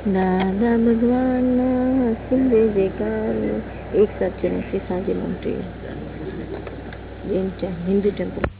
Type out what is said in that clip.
दादा ભગવાનના સિંધે જયકાર એક સાथ चलें से सांझे मंत्री हिंदू टेंपल।